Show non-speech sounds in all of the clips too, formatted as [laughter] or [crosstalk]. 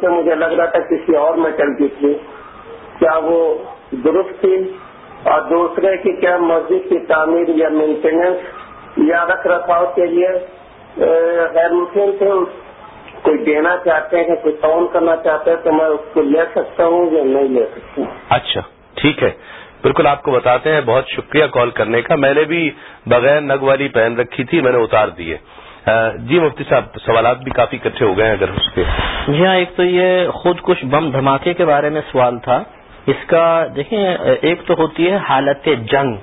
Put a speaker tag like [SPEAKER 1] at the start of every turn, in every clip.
[SPEAKER 1] سے مجھے لگ رہا تھا کسی اور میٹل کی تھی۔ کیا وہ درست تھی؟ اور دوسرے کی کیا مسجد کی تعمیر یا مینٹیننس یا رکھ رکھاؤ کے لیے غیر مسلم تھے؟ کوئی دینا چاہتے ہیں، کوئی تعاون کرنا چاہتے ہیں تو میں اس کو لے سکتا ہوں یا نہیں لے سکتا ہوں؟
[SPEAKER 2] اچھا ٹھیک ہے۔ بالکل آپ کو بتاتے ہیں، بہت شکریہ کال کرنے کا۔ میں نے بھی بغیر نگ والی پہن رکھی تھی، میں نے اتار دی ہے۔ جی مفتی صاحب سوالات بھی کافی اکٹھے ہو گئے ہیں اگر اس کے۔
[SPEAKER 3] جی ہاں ایک تو یہ خود کچھ بم دھماکے کے بارے میں سوال تھا۔ اس کا دیکھیں ایک تو ہوتی ہے حالت جنگ۔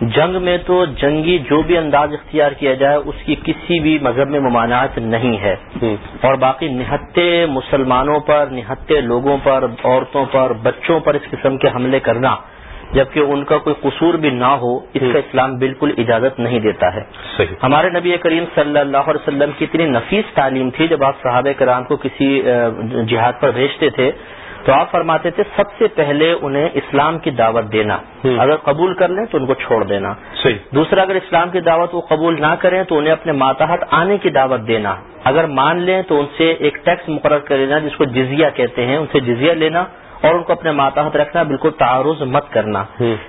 [SPEAKER 3] جنگ میں تو جنگی جو بھی انداز اختیار کیا جائے اس کی کسی بھی مذہب میں ممانعت نہیں ہے۔ اور باقی نہتے مسلمانوں پر نہتے لوگوں پر عورتوں پر بچوں پر اس قسم کے حملے کرنا۔ جبکہ ان کا کوئی قصور بھی نہ ہو اس کا اسلام بالکل اجازت نہیں دیتا ہے۔
[SPEAKER 2] صحیح۔
[SPEAKER 3] ہمارے نبی کریم صلی اللہ علیہ وسلم کی اتنی نفیس تعلیم تھی جب آپ صحابہ کرام کو کسی جہاد پر بھیجتے تھے تو آپ فرماتے تھے سب سے پہلے انہیں اسلام کی دعوت دینا۔ اگر قبول کر لیں تو ان کو چھوڑ دینا۔ دوسرا اگر اسلام کی دعوت وہ قبول نہ کریں تو انہیں اپنے ماتحت آنے کی دعوت دینا۔ اگر مان لیں تو ان سے ایک ٹیکس مقرر کر لینا جس کو جزیہ کہتے ہیں ان سے جزیہ لینا۔ اور ان کو اپنے ماتحت رکھنا بالکل تعارض مت کرنا۔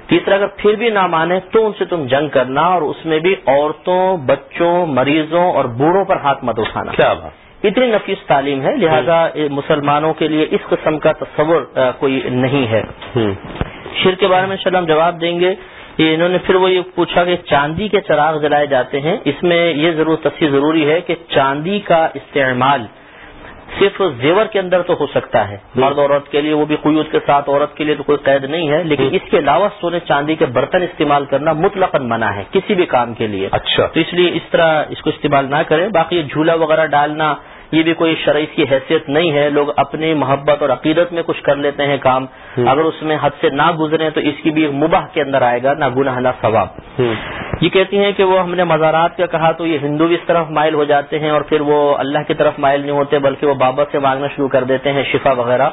[SPEAKER 3] تیسرا اگر پھر بھی نہ مانے تو ان سے تم جنگ کرنا اور اس میں بھی عورتوں بچوں مریضوں اور بوڑھوں پر ہاتھ مت اٹھانا۔
[SPEAKER 2] کیا بات۔
[SPEAKER 3] اتنی نفیس تعلیم ہے لہذا مسلمانوں کے لیے اس قسم کا تصور کوئی نہیں ہے۔ شیر کے بارے میں ہم جواب دیں گے۔ انہوں نے پھر وہ یہ پوچھا کہ چاندی کے چراغ جلائے جاتے ہیں اس میں یہ ضرور تصویر ضروری ہے کہ چاندی کا استعمال صرف زیور کے اندر تو ہو سکتا ہے۔ مرد عورت کے لیے وہ بھی قیود کے ساتھ عورت کے لیے تو کوئی قید نہیں ہے لیکن اس کے علاوہ سونے چاندی کے برتن استعمال کرنا مطلق منع ہے کسی بھی کام کے لیے۔
[SPEAKER 2] اچھا۔
[SPEAKER 3] تو اس لیے اس طرح اس کو استعمال نہ کریں۔ باقی جھولا وغیرہ ڈالنا یہ بھی کوئی شرعی کی حیثیت نہیں ہے۔ لوگ اپنی محبت اور عقیدت میں کچھ کر لیتے ہیں کام۔ اگر اس میں حد سے نہ گزرے تو اس کی بھی مباح کے اندر آئے گا نہ گناہ نہ ثواب۔ یہ کہتی ہیں کہ وہ ہم نے مزارات کا کہا تو یہ ہندو بھی اس طرف مائل ہو جاتے ہیں اور پھر وہ اللہ کی طرف مائل نہیں ہوتے بلکہ وہ بابت سے مانگنا شروع کر دیتے ہیں شفا وغیرہ۔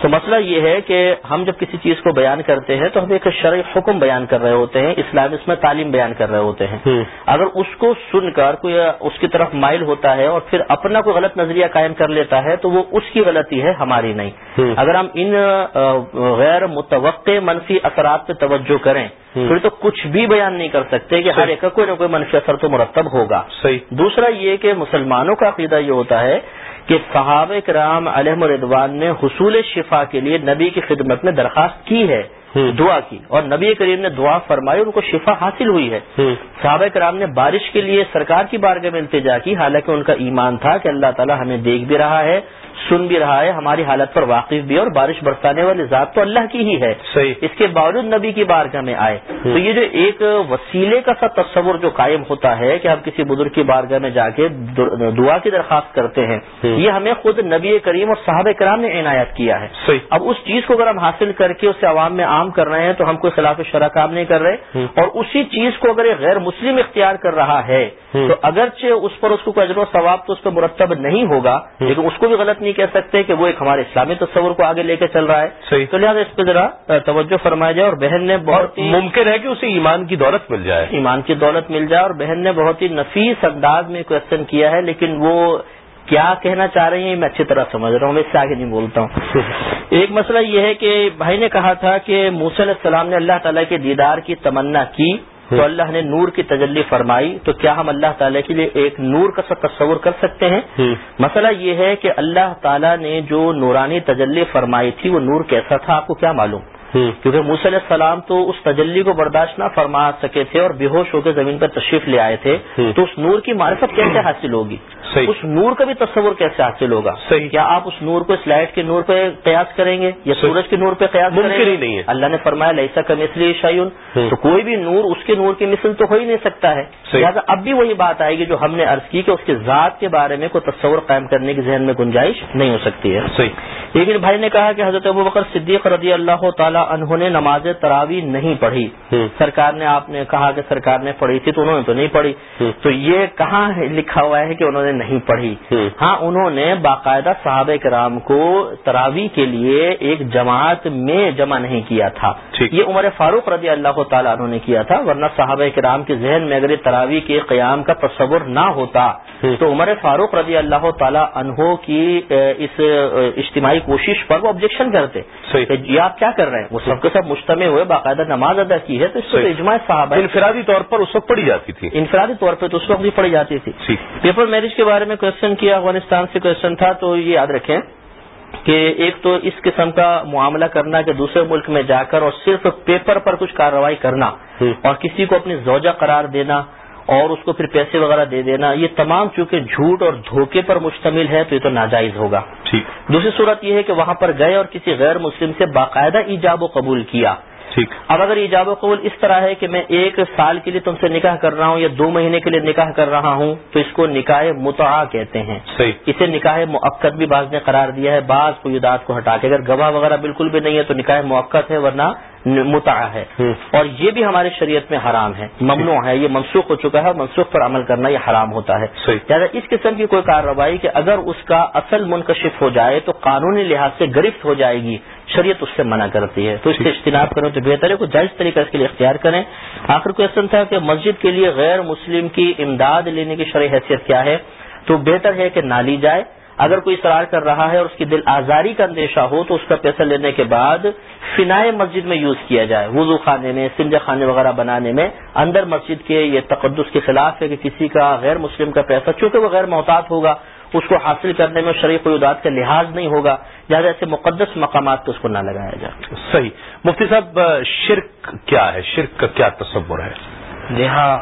[SPEAKER 3] تو مسئلہ یہ ہے کہ ہم جب کسی چیز کو بیان کرتے ہیں تو ہم ایک شرعی حکم بیان کر رہے ہوتے ہیں اسلام اس میں تعلیم بیان کر رہے ہوتے ہیں۔ اگر اس کو سن کر کوئی اس کی طرف مائل ہوتا ہے اور پھر اپنا کوئی غلط نظریہ قائم کر لیتا ہے تو وہ اس کی غلطی ہے ہماری نہیں۔ اگر ہم ان غیر متوقع منفی اثرات پہ توجہ کریں پھر تو کچھ بھی بیان نہیں کر سکتے کہ ہر ایک کا کوئی نہ کوئی منفی اثر تو مرتب ہوگا۔ دوسرا یہ کہ مسلمانوں کا عقیدہ یہ ہوتا ہے کہ صحابہ کرام علیہ مردوان نے حصول شفا کے لیے نبی کی خدمت میں درخواست کی ہے۔ دعا کی۔ اور نبی کریم نے دعا فرمائی ان کو شفا حاصل ہوئی ہے۔ صحابہ کرام نے بارش کے لیے سرکار کی بارگاہ میں التجا کی حالانکہ ان کا ایمان تھا کہ اللہ تعالیٰ ہمیں دیکھ بھی رہا ہے سن بھی رہا ہے ہماری حالت پر واقف بھی اور بارش برسانے والی ذات تو اللہ کی ہی ہے۔
[SPEAKER 2] صحیح۔
[SPEAKER 3] اس کے باوجود نبی کی بارگاہ میں آئے۔ تو یہ جو ایک وسیلے کا سا تصور جو قائم ہوتا ہے کہ ہم کسی بزرگ کی بارگاہ میں جا کے دعا کی درخواست کرتے ہیں یہ ہمیں خود نبی کریم اور صحابہ کرام نے عنایت کیا ہے۔
[SPEAKER 2] صحیح۔
[SPEAKER 3] اب اس چیز کو اگر ہم حاصل کر کے اسے عوام میں عام کر رہے ہیں تو ہم کوئی خلاف شرح کام نہیں کر رہے اور اسی چیز کو اگر ایک غیر مسلم اختیار کر رہا ہے تو اگرچہ اس پر اس کو اجر و ثواب تو اس پہ مرتب نہیں ہوگا لیکن اس کو بھی غلط نہیں کہہ سکتے کہ وہ ایک ہمارے اسلامی تصور کو آگے لے کے چل رہا ہے۔ تو لہٰذا اس پہ ذرا توجہ فرمایا جائے اور بہن نے بہت
[SPEAKER 2] ممکن ہے کہ اسے ایمان کی دولت مل جائے۔
[SPEAKER 3] ایمان کی دولت مل جائے اور بہن نے بہت ہی نفیس انداز میں کوشچن کیا ہے لیکن وہ کیا کہنا چاہ رہی ہیں میں اچھی طرح سمجھ رہا ہوں میں اس سے آگے نہیں بولتا ہوں۔ ایک مسئلہ یہ ہے کہ بھائی نے کہا تھا کہ علیہ السلام نے اللہ تعالیٰ کے دیدار کی تمنا کی تو اللہ نے نور کی تجلی فرمائی تو کیا ہم اللہ تعالیٰ کے لیے ایک نور کا تصور کر سکتے ہیں؟ مسئلہ یہ ہے کہ اللہ تعالیٰ نے جو نورانی تجلی فرمائی تھی وہ نور کیسا تھا آپ کو کیا معلوم؟ کیونکہ موسی علیہ السلام تو اس تجلی کو برداشت نہ فرما سکے تھے اور بے ہوش ہو کے زمین پر تشریف لے آئے تھے تو اس نور کی معرفت کیسے حاصل ہوگی؟ اس نور کا بھی تصور کیسے حاصل ہوگا؟ کیا آپ اس نور کو اس لائٹ کے نور پہ قیاس کریں گے یا سورج کے نور پہ قیاس کریں
[SPEAKER 2] گے؟ نہیں ہے۔
[SPEAKER 3] اللہ نے فرمایا لئیسا کا مثلی شعین تو کوئی بھی نور اس کے نور کی مثل تو ہو ہی نہیں سکتا ہے۔ لہٰذا اب بھی وہی بات آئے گی جو ہم نے عرض کی کہ اس کے ذات کے بارے میں کوئی تصور قائم کرنے کی ذہن میں گنجائش نہیں ہو سکتی ہے۔ لیکن بھائی نے کہا کہ حضرت ابو بکر صدیق رضی اللہ تعالیٰ انہوں نے نماز تراوی نہیں پڑھی۔ سرکار نے آپ نے کہا کہ سرکار نے پڑھی تھی تو انہوں نے تو نہیں پڑھی۔ تو یہ کہاں لکھا ہوا ہے کہ انہوں نے نہیں پڑھی؟ ہاں انہوں نے باقاعدہ صحابہ کرام کو تراوی کے لیے ایک جماعت میں جمع نہیں کیا تھا۔ یہ عمر فاروق رضی اللہ تعالیٰ انہوں نے کیا تھا ورنہ صحابہ کرام کے ذہن میں اگر تراوی کے قیام کا تصور نہ ہوتا تو عمر فاروق رضی اللہ تعالیٰ انہوں کی اس اجتماعی کوشش پر وہ آبجیکشن کرتے. یہ آپ کیا کر رہے ہیں؟ وہ سب کے سب مشتمع ہوئے باقاعدہ نماز ادا کی ہے تو اس کو اجماع صاحب
[SPEAKER 2] انفرادی طور پر اس وقت پڑھی جاتی تھی۔
[SPEAKER 3] انفرادی طور پہ تو اس وقت بھی پڑھی جاتی تھی۔ پیپر میرج کے بارے میں کوشچن کیا افغانستان سے کوشچن تھا تو یہ یاد رکھیں کہ ایک تو اس قسم کا معاملہ کرنا کہ دوسرے ملک میں جا کر اور صرف پیپر پر کچھ کارروائی کرنا اور کسی کو اپنی زوجہ قرار دینا اور اس کو پھر پیسے وغیرہ دے دینا یہ تمام چونکہ جھوٹ اور دھوکے پر مشتمل ہے تو یہ تو ناجائز ہوگا۔ دوسری صورت یہ ہے کہ وہاں پر گئے اور کسی غیر مسلم سے باقاعدہ ایجاب و قبول کیا۔ اب اگر ایجاب و قبول اس طرح ہے کہ میں ایک سال کے لیے تم سے نکاح کر رہا ہوں یا دو مہینے کے لیے نکاح کر رہا ہوں تو اس کو نکاح متعا کہتے ہیں۔ اسے نکاح موقع بھی بعض نے قرار دیا ہے بعض کو کو ہٹا کے۔ اگر گواہ وغیرہ بالکل بھی نہیں ہے تو نکاح موقع ہے ورنہ متا ہے۔ اور یہ بھی ہمارے شریعت میں حرام ہے ممنوع ہے یہ منسوخ ہو چکا ہے منسوخ پر عمل کرنا یہ حرام ہوتا ہے۔ لہٰذا اس قسم کی کوئی کارروائی کہ اگر اس کا اصل منکشف ہو جائے تو قانونی لحاظ سے گرفت ہو جائے گی۔ شریعت اس سے منع کرتی ہے۔ تو اس سے اجتناب کریں تو بہتر ہے کوئی جائز طریقہ اس کے لیے اختیار کریں۔ آخر کوشچن تھا کہ مسجد کے لیے غیر مسلم کی امداد لینے کی شرح حیثیت کیا ہے؟ تو بہتر ہے کہ نہ لی جائے۔ اگر کوئی اصرار کر رہا ہے اور اس کی دل آزاری کا اندیشہ ہو تو اس کا پیسہ لینے کے بعد فنائے مسجد میں یوز کیا جائے۔ وضو خانے میں سنج خانے وغیرہ بنانے میں اندر مسجد کے یہ تقدس کے خلاف ہے کہ کسی کا غیر مسلم کا پیسہ چونکہ وہ غیر محتاط ہوگا اس کو حاصل کرنے میں شریف قیودات کا لحاظ نہیں ہوگا لہٰذا ایسے مقدس مقامات پہ اس کو نہ لگایا جائے۔
[SPEAKER 2] صحیح۔ مفتی صاحب شرک کیا ہے؟ شرک کا کیا تصور ہے؟
[SPEAKER 4] جی ہاں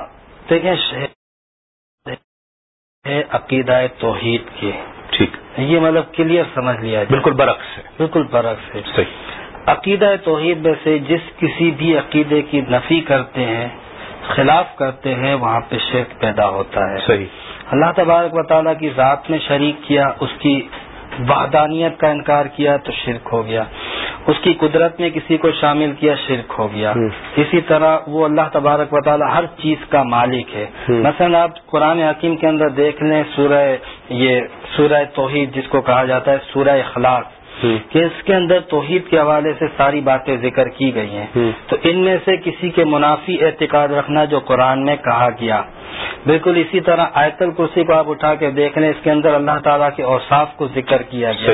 [SPEAKER 4] دیکھیں عقیدہ توحید کے
[SPEAKER 2] ٹھیک۔
[SPEAKER 4] یہ مطلب کلیئر سمجھ لیا
[SPEAKER 2] جائے۔ بالکل برعکس ہے۔
[SPEAKER 4] بالکل برعکس ہے۔
[SPEAKER 2] صحیح۔
[SPEAKER 4] عقیدہ توحید میں سے جس کسی بھی عقیدے کی نفی کرتے ہیں خلاف کرتے ہیں وہاں پہ شرک پیدا ہوتا ہے۔
[SPEAKER 2] صحیح۔
[SPEAKER 4] اللہ تبارک و تعالیٰ کی ذات میں شریک کیا اس کی وحدانیت کا انکار کیا تو شرک ہو گیا۔ اس کی قدرت میں کسی کو شامل کیا شرک ہو گیا۔ اسی طرح وہ اللہ تبارک و تعالی ہر چیز کا مالک ہے۔ مثلا آپ قرآن حکیم کے اندر دیکھ لیں سورہ یہ سورہ توحید جس کو کہا جاتا ہے سورہ اخلاق۔ کہ اس کے اندر توحید کے حوالے سے ساری باتیں ذکر کی گئی ہیں۔ تو ان میں سے کسی کے منافی اعتقاد رکھنا جو قرآن میں کہا گیا۔ بالکل اسی طرح آیت الکرسی کو آپ اٹھا کے دیکھ لیں اس کے اندر اللہ تعالیٰ کے اوصاف کو ذکر کیا گیا۔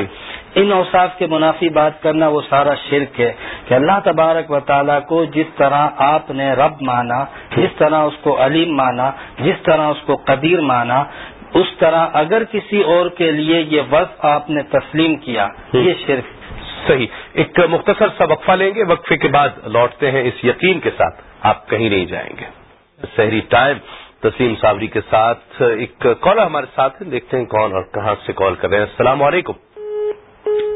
[SPEAKER 4] ان اوصاف کے منافی بات کرنا وہ سارا شرک ہے کہ اللہ تبارک و تعالیٰ کو جس طرح آپ نے رب مانا جس طرح اس کو علیم مانا جس طرح اس کو قدیر مانا اس طرح اگر کسی اور کے لیے یہ وقف آپ نے تسلیم کیا یہ شرک
[SPEAKER 2] صحیح۔ ایک مختصر سا وقفہ لیں گے وقفے کے بعد لوٹتے ہیں اس یقین کے ساتھ۔ آپ کہیں نہیں جائیں گے۔ شہری ٹائم تسلیم صابری کے ساتھ ایک کالر ہمارے ساتھ ہیں۔ دیکھتے ہیں کون اور کہاں سے کال کر رہے ہیں۔ السلام علیکم۔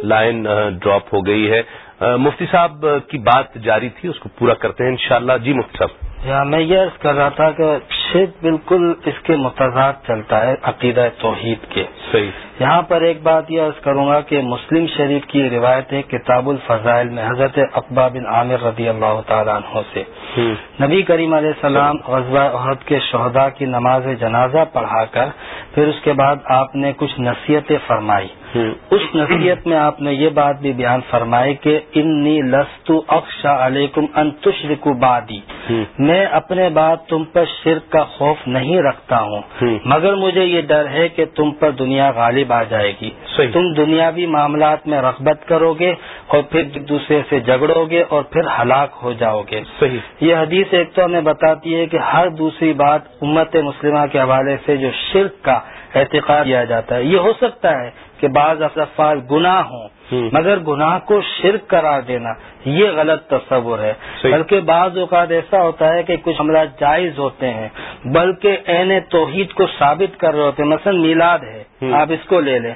[SPEAKER 2] لائن ڈراپ ہو گئی ہے۔ مفتی صاحب کی بات جاری تھی اس کو پورا کرتے ہیں انشاءاللہ۔ جی مفتی صاحب۔
[SPEAKER 4] میں یہ عرض کر رہا تھا کہ شرک بالکل اس کے متضاد چلتا ہے عقیدہ توحید کے۔
[SPEAKER 2] صحیح۔
[SPEAKER 4] یہاں پر ایک بات یہ عرض کروں گا کہ مسلم شریف کی روایت ہے کتاب الفضائل میں حضرت اقبا بن عامر رضی اللہ تعالیٰ عنہ سے۔ نبی کریم علیہ السلام غزوہ عہد کے شہداء کی نماز جنازہ پڑھا کر پھر اس کے بعد آپ نے کچھ نصیحتیں فرمائی۔ اس نصیحت میں آپ نے یہ بات بھی بیان فرمائی کہ انی لستو اکشا علیکم انتشرکو بادی میں اپنے بعد تم پر شرک کا خوف نہیں رکھتا ہوں۔ مگر مجھے یہ ڈر ہے کہ تم پر دنیا غالب آ جائے گی۔ تم دنیاوی معاملات میں رغبت کرو گے اور پھر ایک دوسرے سے جگڑو گے اور پھر ہلاک ہو جاؤ گے۔ یہ حدیث ایک تو ہمیں بتاتی ہے کہ ہر دوسری بات امت مسلمہ کے حوالے سے جو شرک کا احتقاب کیا جاتا ہے۔ یہ ہو سکتا ہے کہ بعض افراد گناہ ہوں مگر گناہ کو شرک قرار دینا یہ غلط تصور ہے۔ بلکہ بعض اوقات ایسا ہوتا ہے کہ کچھ حملہ جائز ہوتے ہیں بلکہ عین توحید کو ثابت کر رہے ہوتے ہیں مثلا میلاد ہے آپ اس کو لے لیں۔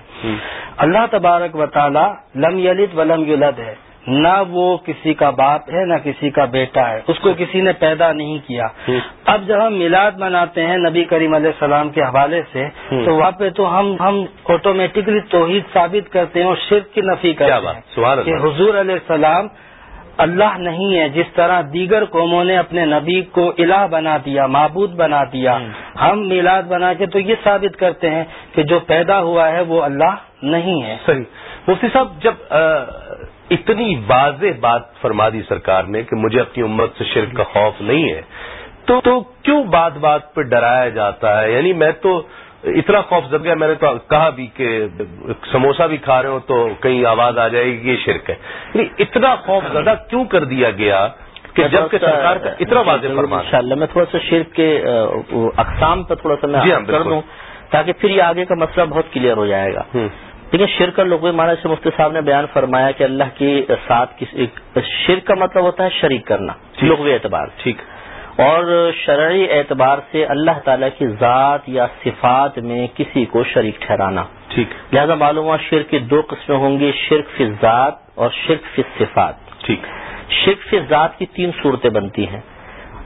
[SPEAKER 4] اللہ تبارک و تعالی لم یلد ولم یلد ہے۔ نہ وہ کسی کا باپ ہے نہ کسی کا بیٹا ہے۔ اس کو کسی نے پیدا نہیں کیا۔ اب جب ہم میلاد مناتے ہیں نبی کریم علیہ السلام کے حوالے سے تو وہاں پہ تو ہم ہم آٹومیٹکلی توحید ثابت کرتے ہیں اور شرک کی نفی کرتے ہیں کہ حضور علیہ السلام اللہ نہیں ہے جس طرح دیگر قوموں نے اپنے نبی کو الہ بنا دیا معبود بنا دیا۔ ہم میلاد بنا کے تو یہ ثابت کرتے ہیں کہ جو پیدا ہوا ہے وہ اللہ نہیں ہے۔
[SPEAKER 2] صحیح۔ مفتی صاحب جب اتنی واضح بات فرما دی سرکار نے کہ مجھے اپنی امت سے شرک کا خوف نہیں ہے تو تو کیوں بات بات پہ ڈرایا جاتا ہے؟ یعنی میں تو اتنا خوف زد گیا میں نے تو کہا بھی کہ سموسا بھی کھا رہے ہو تو کہیں آواز آ جائے گی یہ شرک ہے۔ یعنی اتنا خوف زدہ کیوں کر دیا گیا کہ جبکہ سرکار کا اتنا واضح فرما
[SPEAKER 3] ان اللہ میں تھوڑا سا شرک کے اقسام پہ تھوڑا سا میں جی ہاں، کر دوں تاکہ پھر یہ آگے کا مسئلہ بہت کلیئر ہو جائے گا۔ لیکن شرک کا لوگ مانا سے مفتی صاحب نے بیان فرمایا کہ اللہ کے ساتھ شرک کا مطلب ہوتا ہے شریک کرنا لغوی اعتبار ٹھیک۔ اور شرعی اعتبار سے اللہ تعالیٰ کی ذات یا صفات میں کسی کو شریک ٹھہرانا۔ ٹھیک۔ لہذا معلوم ہوا شرک کی دو قسمیں ہوں گی شرک فی ذات اور شرک فی صفات ٹھیک۔ شرک فی ذات کی تین صورتیں بنتی ہیں۔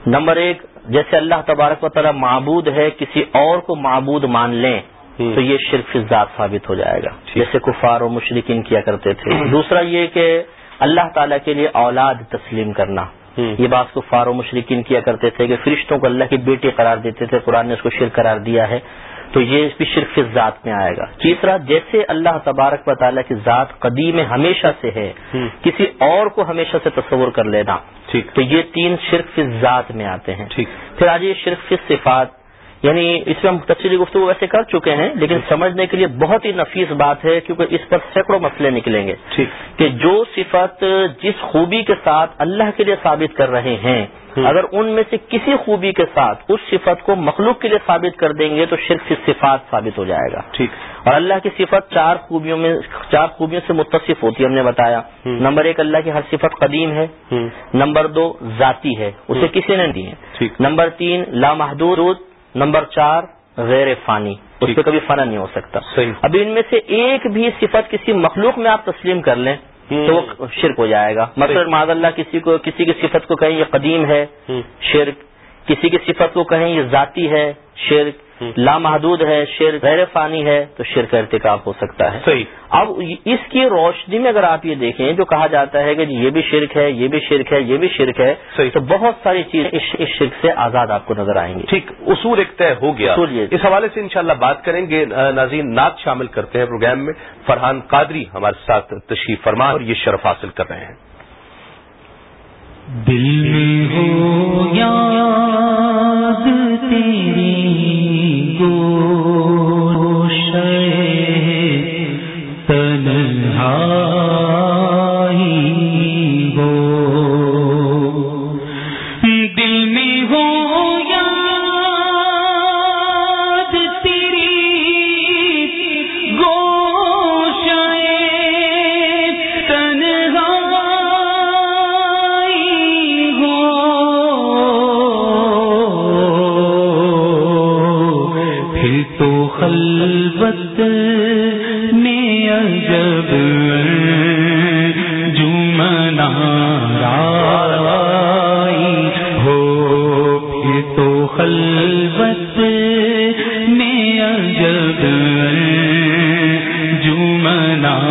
[SPEAKER 3] نمبر ایک جیسے اللہ تبارک و تعالیٰ معبود ہے کسی اور کو معبود مان لیں۔ تو یہ شرک فی ذات ثابت ہو جائے گا. جیسے کفار و مشرقین کیا کرتے تھے. دوسرا یہ کہ اللہ تعالیٰ کے لیے اولاد تسلیم کرنا. یہ بات کو فارو مشرقین کیا کرتے تھے کہ فرشتوں کو اللہ کی بیٹی قرار دیتے تھے. قرآن نے اس کو شرک قرار دیا ہے. تو یہ بھی شرک ذات میں آئے گا. تیسرا جیسے اللہ تبارک و تعالیٰ کی ذات قدیم ہمیشہ سے ہے کسی اور کو ہمیشہ سے تصور کر لینا. تو یہ تین شرک ذات میں آتے ہیں. پھر آج یہ شرک صفات یعنی اس میں ہم تفصیلی گفتگو ویسے کر چکے ہیں لیکن سمجھنے کے لیے بہت ہی نفیس بات ہے کیونکہ اس پر سینکڑوں مسئلے نکلیں گے۔ کہ جو صفت جس خوبی کے ساتھ اللہ کے لیے ثابت کر رہے ہیں اگر ان میں سے کسی خوبی کے ساتھ اس صفت کو مخلوق کے لیے ثابت کر دیں گے تو شرک صفات ثابت ہو جائے گا۔ ٹھیک۔ اور اللہ کی صفت چار خوبیوں میں چار خوبیوں سے متصف ہوتی ہے ہم نے بتایا۔ نمبر ایک اللہ کی ہر صفت قدیم ہے۔ نمبر دو ذاتی ہے۔ اسے کسی نے دی ہے۔ نمبر تین لامحدود نمبر چار غیر فانی. اس پہ کبھی فنا نہیں ہو سکتا. ابھی ان میں سے ایک بھی صفت کسی مخلوق میں آپ تسلیم کر لیں تو وہ شرک ہو جائے گا. مثلا معذ اللہ کسی کو کسی کی صفت کو کہیں یہ قدیم ہے شرک. کسی کی صفت کو کہیں یہ ذاتی ہے شرک لامحدود ہے شیر غیر فانی ہے تو شیر کا ارتکاب ہو سکتا ہے۔ صحیح۔ اب اس کی روشنی میں اگر آپ یہ دیکھیں جو کہا جاتا ہے کہ یہ بھی شرک ہے یہ بھی شرک ہے یہ بھی شرک ہے صحیح۔ تو بہت ساری چیزیں اس شرک سے آزاد آپ کو نظر آئیں گی۔
[SPEAKER 2] ٹھیک اصول ایک طے ہو گیا۔ اس حوالے سے انشاءاللہ بات کریں گے۔ ناظرین نعت شامل کرتے ہیں پروگرام میں۔ فرحان قادری ہمارے ساتھ تشریف فرما اور یہ شرف حاصل کر رہے ہیں۔
[SPEAKER 5] دل میں ہو یاد تیری گو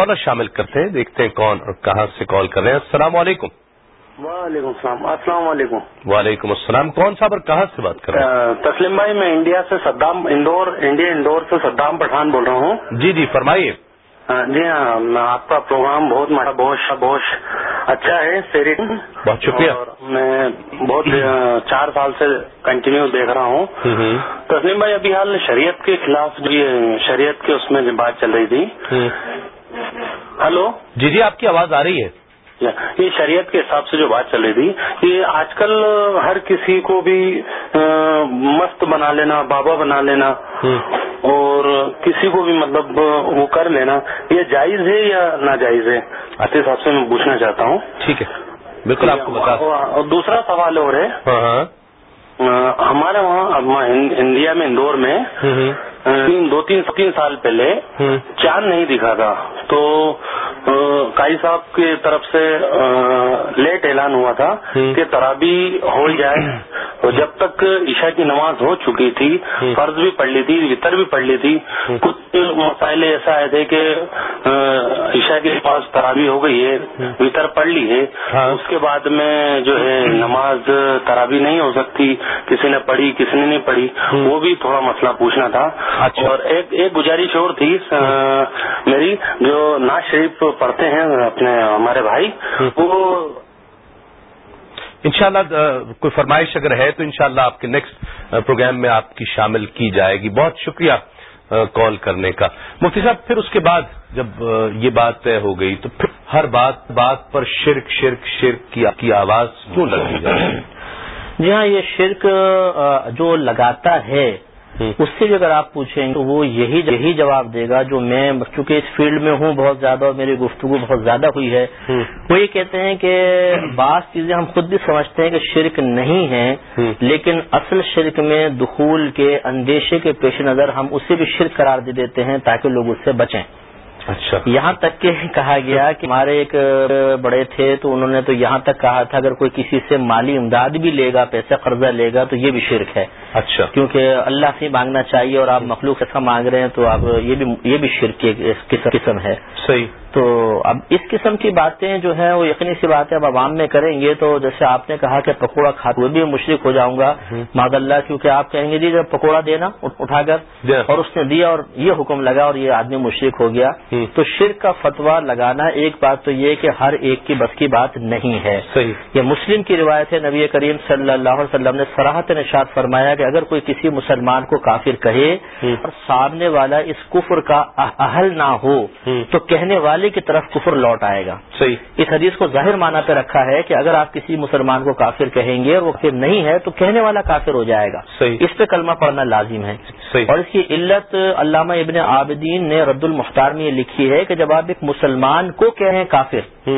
[SPEAKER 5] کالر شامل کرتے ہیں؟ دیکھتے ہیں کون اور کہاں سے کال کر رہے ہیں۔ السلام علیکم۔
[SPEAKER 1] وعلیکم السلام۔ السلام علیکم۔
[SPEAKER 5] وعلیکم السلام۔ کون صاحب اور کہاں سے بات کر رہے ہیں؟
[SPEAKER 1] تسلیم بھائی میں انڈیا سے صدام اندور انڈیا اندور سے صدام پٹھان بول رہا ہوں۔
[SPEAKER 5] جی جی فرمائیے۔
[SPEAKER 1] جی ہاں آپ کا پروگرام بہت مطلب بہت بہت اچھا ہے
[SPEAKER 5] بہت شکریہ۔
[SPEAKER 1] میں بہت چار سال سے کنٹینیو دیکھ رہا ہوں۔ تسلیم بھائی ابھی حال شریعت کے خلاف شریعت کے اس میں بات چل رہی تھی۔ ہلو؟
[SPEAKER 5] جی جی آپ کی آواز آ رہی ہے۔
[SPEAKER 1] یہ شریعت کے حساب سے جو بات چل رہی تھی یہ آج کل ہر کسی کو بھی مست بنا لینا بابا بنا لینا۔ اور کسی کو بھی مطلب وہ کر لینا یہ جائز ہے یا ناجائز ہے؟ اس حساب سے میں پوچھنا چاہتا ہوں۔
[SPEAKER 5] ٹھیک ہے بالکل آپ کو بتا۔
[SPEAKER 1] اور دوسرا سوال اور ہے۔
[SPEAKER 5] ہاں ہاں۔
[SPEAKER 1] ہمارے وہاں انڈیا میں اندور میں دو تین تین سال پہلے۔ چاند نہیں دکھا تھا تو آ، قائی صاحب کی طرف سے لیٹ اعلان ہوا تھا۔ کہ ترابی ہو جائے اور جب تک عشاء کی نماز ہو چکی تھی۔ فرض بھی پڑھ لی تھی وطر بھی پڑھ لی تھی۔ کچھ مسائل ایسا آئے تھے کہ عشاء کے پاس تراوی ہو گئی ہے وطر پڑھ لی ہے
[SPEAKER 2] ہاں۔
[SPEAKER 1] اس کے بعد میں جو ہے نماز تراوی نہیں ہو سکتی کسی نے پڑھی کسی نے نہیں پڑھی وہ بھی تھوڑا مسئلہ پوچھنا تھا۔
[SPEAKER 2] اچھا۔
[SPEAKER 1] اور ایک ایک گزارش اور تھی میری جو ناز شریف پڑھتے ہیں اپنے ہمارے بھائی وہ
[SPEAKER 2] انشاءاللہ اللہ کوئی فرمائش اگر ہے تو انشاءاللہ آپ کے نیکسٹ پروگرام میں آپ کی شامل کی جائے گی۔ بہت شکریہ۔ کال کرنے کا۔ مفتی صاحب، پھر اس کے بعد جب یہ بات طے ہو گئی تو پھر ہر بات بات پر شرک شرک شرک کی آواز کیوں لگی
[SPEAKER 3] جی ہاں یہ شرک جو لگاتا ہے اس سے بھی اگر آپ پوچھیں تو وہ یہی یہی جواب دے گا جو میں چونکہ اس فیلڈ میں ہوں بہت زیادہ اور میری گفتگو بہت زیادہ ہوئی ہے وہ یہ کہتے ہیں کہ بعض چیزیں ہم خود بھی سمجھتے ہیں کہ شرک نہیں ہے لیکن اصل شرک میں دخول کے اندیشے کے پیش نظر ہم اسے بھی شرک قرار دے دیتے ہیں تاکہ لوگ اس سے بچیں۔
[SPEAKER 2] اچھا۔
[SPEAKER 3] یہاں تک کہ [laughs] کہا گیا کہ ہمارے ایک بڑے تھے تو انہوں نے تو یہاں تک کہا تھا اگر کوئی کسی سے مالی امداد بھی لے گا پیسے قرضہ لے گا تو یہ بھی شرک ہے۔
[SPEAKER 2] اچھا۔
[SPEAKER 3] کیونکہ اللہ سے مانگنا چاہیے اور آپ مخلوق ایسا مانگ رہے ہیں تو آپ یہ بھی یہ بھی شرک کی قسم- قسم ہے۔
[SPEAKER 2] صحیح۔
[SPEAKER 3] تو اب اس قسم کی باتیں جو ہیں وہ یقینی سی بات ہے اب عوام میں کریں گے تو جیسے آپ نے کہا کہ پکوڑا کھا وہ بھی مشرق ہو جاؤں گا۔ ماد اللہ کیونکہ آپ کہیں گے جی جب پکوڑا دینا اٹھ- اٹھا کر
[SPEAKER 2] جی۔
[SPEAKER 3] اور اس نے دیا اور یہ حکم لگا اور یہ آدمی مشرق ہو گیا۔ تو شرک کا فتویٰ لگانا ایک بات تو یہ کہ ہر ایک کی بس کی بات نہیں ہے۔
[SPEAKER 2] صحیح۔
[SPEAKER 3] یہ مسلم کی روایت ہے نبی کریم صلی اللہ علیہ وسلم نے سراہت نشاد فرمایا کہ اگر کوئی کسی مسلمان کو کافر کہے اور سامنے والا اس کفر کا اہل نہ ہو تو کہنے والے کی طرف کفر لوٹ آئے گا۔
[SPEAKER 2] صحیح۔
[SPEAKER 3] اس حدیث کو ظاہر معنی پہ رکھا ہے کہ اگر آپ کسی مسلمان کو کافر کہیں گے اور وہ کافر نہیں ہے تو کہنے والا کافر ہو جائے گا۔
[SPEAKER 2] صحیح۔
[SPEAKER 3] اس پہ کلمہ پڑھنا لازم ہے۔
[SPEAKER 2] صحیح۔
[SPEAKER 3] اور اس کی علت علامہ ابن عابدین نے رد المختار میں یہ لکھی ہے کہ جب آپ ایک مسلمان کو کہیں کافر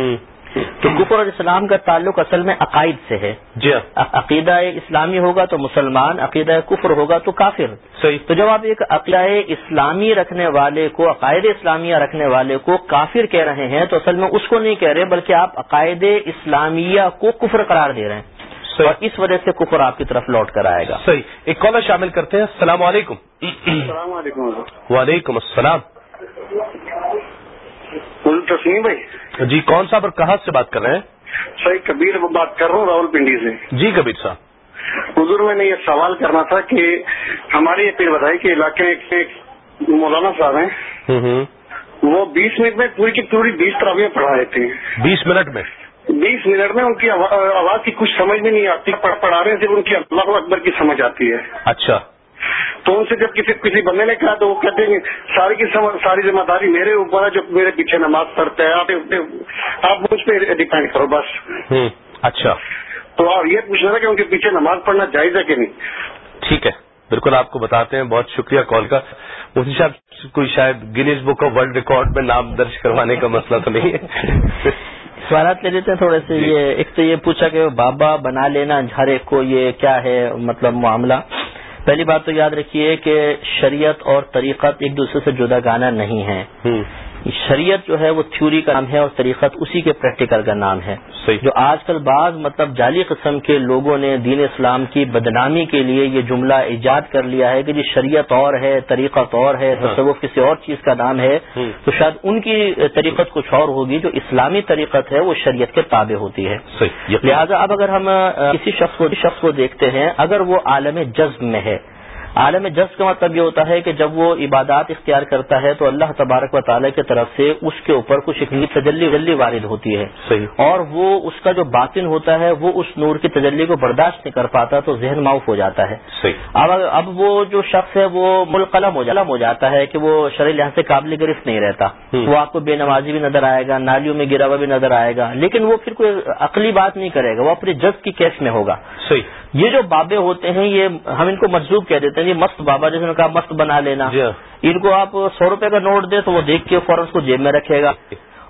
[SPEAKER 3] تو کفر اور اسلام کا تعلق اصل میں عقائد سے ہے۔
[SPEAKER 2] جی ہاں۔
[SPEAKER 3] عقیدہ اسلامی ہوگا تو مسلمان عقیدہ کفر ہوگا تو کافر۔
[SPEAKER 2] صحیح۔
[SPEAKER 3] تو جب آپ ایک عقیدہ اسلامی رکھنے والے کو عقائد اسلامیہ رکھنے والے کو کافر کہہ رہے ہیں تو اصل میں اس کو نہیں کہہ رہے بلکہ آپ عقائد اسلامیہ کو کفر قرار دے رہے ہیں۔
[SPEAKER 2] صحیح۔
[SPEAKER 3] اور اس وجہ سے کفر آپ کی طرف لوٹ کر آئے گا۔
[SPEAKER 2] صحیح۔ ایک کالر شامل کرتے ہیں۔ السلام علیکم۔
[SPEAKER 6] السلام علیکم۔
[SPEAKER 2] وعلیکم السلام۔
[SPEAKER 6] تسلیم بھائی۔
[SPEAKER 2] جی کون صاحب اور کہاں سے بات کر رہے ہیں؟
[SPEAKER 6] صحیح کبیر بات کر رہا ہوں راول پنڈی سے۔
[SPEAKER 2] جی کبیر صاحب۔
[SPEAKER 6] حضور میں نے یہ سوال کرنا تھا کہ ہمارے یہ پیر بتائی کہ علاقے میں ایک- ایک مولانا صاحب ہیں۔ وہ بیس منٹ میں پوری کی پوری بیس تراویاں پڑھا دیتے ہیں
[SPEAKER 2] بیس منٹ میں؟
[SPEAKER 6] بیس منٹ میں ان کی آوا- آواز کی کچھ سمجھ میں نہیں آتی پڑھ پڑھا رہے ہیں صرف ان کی اللہ اکبر کی سمجھ آتی ہے۔
[SPEAKER 2] اچھا۔
[SPEAKER 6] تو ان سے جب کسی کسی بندے نے کہا تو وہ کہتے ہیں کہ ساری کی سم- ساری ذمہ داری میرے اوپر ہے جو میرے پیچھے نماز پڑھتا ہے آپ آپ مجھ پہ ڈیپینڈ کرو بس۔
[SPEAKER 2] اچھا۔
[SPEAKER 6] تو آپ یہ پوچھنا تھا کہ ان کے پیچھے نماز پڑھنا جائز ہے کہ نہیں؟
[SPEAKER 2] ٹھیک ہے بالکل آپ کو بتاتے ہیں بہت شکریہ کال کا۔ مفتی صاحب کوئی شاید Guinness book of world record میں نام درج کروانے کا مسئلہ تو نہیں ہے؟
[SPEAKER 3] سوالات لے لیتے ہیں تھوڑے سے۔
[SPEAKER 2] جی۔
[SPEAKER 3] یہ ایک تو یہ پوچھا کہ بابا بنا لینا ہر ایک کو یہ کیا ہے مطلب معاملہ؟ پہلی بات تو یاد رکھیے کہ شریعت اور طریقت ایک دوسرے سے جدا گانا نہیں ہے شریعت جو ہے وہ تھیوری کا نام ہے اور طریقت اسی کے پریکٹیکل کا نام ہے
[SPEAKER 2] صحیح
[SPEAKER 3] جو آج کل بعض مطلب جعلی قسم کے لوگوں نے دین اسلام کی بدنامی کے لیے یہ جملہ ایجاد کر لیا ہے کہ جی شریعت اور ہے طریقت اور ہے
[SPEAKER 2] ہاں۔
[SPEAKER 3] تصوف کسی اور چیز کا نام ہے
[SPEAKER 2] ہوں۔
[SPEAKER 3] تو شاید ان کی طریقت کچھ اور ہوگی جو اسلامی طریقت ہے وہ شریعت کے تابع ہوتی ہے
[SPEAKER 2] صحیح یقین
[SPEAKER 3] لہذا اب اگر ہم کسی شخص کو شخص کو دیکھتے ہیں اگر وہ عالم جذب میں ہے عالم جذب کا مطلب یہ ہوتا ہے کہ جب وہ عبادات اختیار کرتا ہے تو اللہ تبارک و تعالیٰ کی طرف سے اس کے اوپر کچھ تجلی ولی وارد ہوتی ہے۔
[SPEAKER 2] صحیح۔
[SPEAKER 3] اور وہ اس کا جو باطن ہوتا ہے وہ اس نور کی تجلی کو برداشت نہیں کر پاتا تو ذہن معاف ہو جاتا ہے۔
[SPEAKER 2] صحیح۔
[SPEAKER 3] اب اب وہ جو شخص ہے وہ ملقلم ہو قلم ہو جاتا ہے کہ وہ شرح لحاظ سے قابل گرفت نہیں رہتا۔ وہ آپ کو بے نمازی بھی نظر آئے گا نالیوں میں گرا ہوا بھی نظر آئے گا لیکن وہ پھر کوئی عقلی بات نہیں کرے گا وہ اپنے جذب کی کیس میں ہوگا۔
[SPEAKER 2] صحیح۔
[SPEAKER 3] یہ جو بابے ہوتے ہیں یہ ہم ان کو مجذوب کہہ دیتے ہیں یہ مست بابا جیسے نے کہا مست بنا لینا۔
[SPEAKER 2] جی۔
[SPEAKER 3] ان کو آپ سو روپے کا نوٹ دے تو وہ دیکھ کے فوراً اس کو جیب میں رکھے گا۔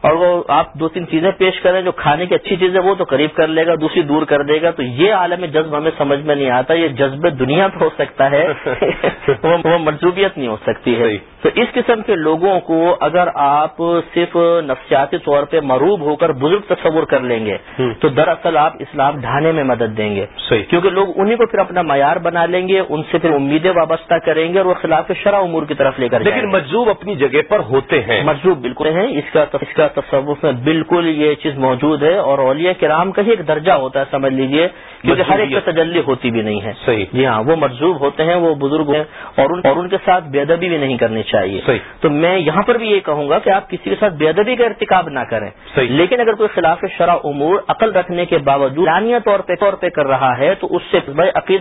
[SPEAKER 3] اور وہ آپ دو تین چیزیں پیش کریں جو کھانے کی اچھی چیزیں وہ تو قریب کر لے گا دوسری دور کر دے گا تو یہ عالم جذب ہمیں سمجھ میں نہیں آتا یہ جذب دنیا تو ہو سکتا ہے [laughs] وہ منصوبیت نہیں ہو سکتی ہے۔ تو اس قسم کے لوگوں کو اگر آپ صرف نفسیاتی طور پہ مروب ہو کر بزرگ تصور کر لیں گے تو دراصل آپ اسلام ڈھانے میں مدد دیں گے۔ کیونکہ لوگ انہیں کو پھر اپنا معیار بنا لیں گے ان سے پھر امیدیں وابستہ کریں گے اور وہ خلاف شرح امور کی طرف لے کر
[SPEAKER 2] لیکن مجزوب اپنی جگہ پر ہوتے ہیں۔
[SPEAKER 3] مجزوب بالکل ہیں اس کا اس کا تصوف میں بالکل یہ چیز موجود ہے اور اولیاء کرام کا ہی ایک درجہ ہوتا ہے سمجھ لیجیے کیونکہ ہر ایک کی تجلی ہوتی بھی نہیں ہے۔
[SPEAKER 2] صحیح۔
[SPEAKER 3] جی ہاں وہ مجزوب ہوتے ہیں وہ بزرگ ہیں اور ان اور ان کے ساتھ بے ادبی بھی نہیں کرنی چاہیے۔
[SPEAKER 2] صحیح۔
[SPEAKER 3] تو میں یہاں پر بھی یہ کہوں گا کہ آپ کسی کے ساتھ بے ادبی کا ارتکاب نہ کریں۔
[SPEAKER 2] صحیح۔
[SPEAKER 3] لیکن اگر کوئی خلاف شرح امور عقل رکھنے کے باوجود لانیہ طور پہ طور پہ کر رہا ہے تو اس سے